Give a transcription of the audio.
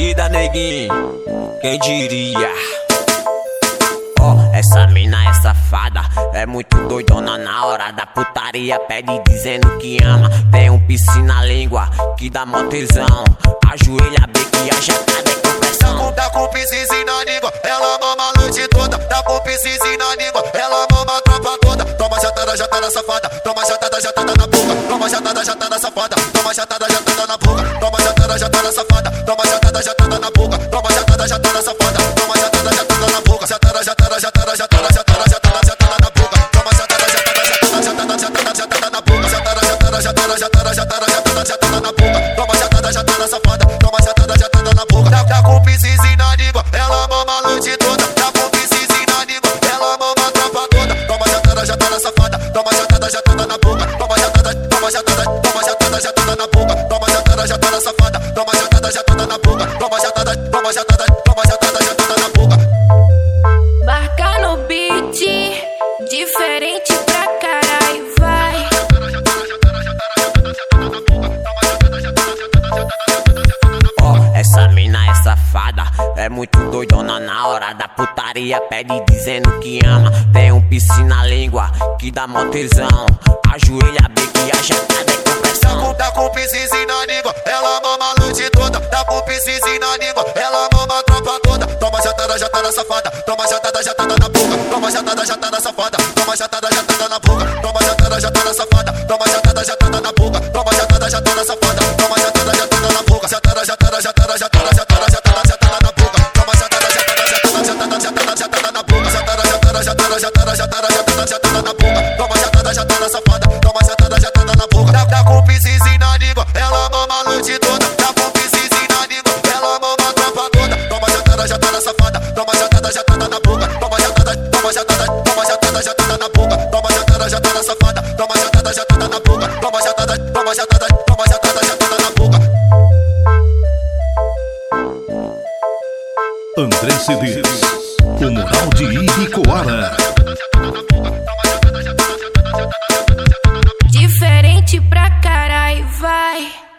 bandida, neguinho. Quem diria? Ó, essa mina é safada, é muito doidona na hora da putaria. Pede dizendo que ama, tem um piscina na língua que dá mó. Ajoelha bem que a jatada é compressão. Tá com piscina na língua, ela mama a noite toda. Tá com piscina na língua, ela mama a tropa toda. Toma jatada, jatada safada, toma jatada, jatada na boca. Toma jatada, jatada safada, toma jatada, jatada jatada, jatada, na boca. Toma jatada, jatada safada, toma jatada, jatada na boca. Tá, tá com piscina na língua, ela mama a noite toda. Tá com piscina na língua, ela mama a tropa toda. Toma jatada, jatada safada, toma jatada, jatada na boca. Toma jatada, toma jatada, toma jatada, jatada na boca. Toma jatada, jatada safada, toma jatada, jatada na boca. Toma jatada, toma jatada, toma jatada, é muito doidona na hora da putaria. Pede dizendo que ama, tem um piscina na língua que dá mó. Ajoelha bem que a jatada é compressão. Tá com piscina na língua, ela mama a noite toda. Tá com piscina na língua, ela mama a tropa toda. Toma jatada, jatada safada, toma jatada, jatada na boca. Toma jatada, jatada safada, toma jatada, jatada na boca. Toma jatada, jatada safada, Toma jatada, jatada safada, toma jatada, jatada na boca. Tá, tá com piscina na língua, ela mama a noite toda. Tá com piscina na língua, ela mama a tropa toda. Toma jatada, jatada safada, toma jatada, jatada na boca. Toma jatada, toma jatada, jatada, jatada na boca. Toma jatada, jatada safada, toma jatada, jatada na boca. Toma jatada, toma jatada, jatada na boca. André Cedês, o moral de Ibicoara. pra carai, vai.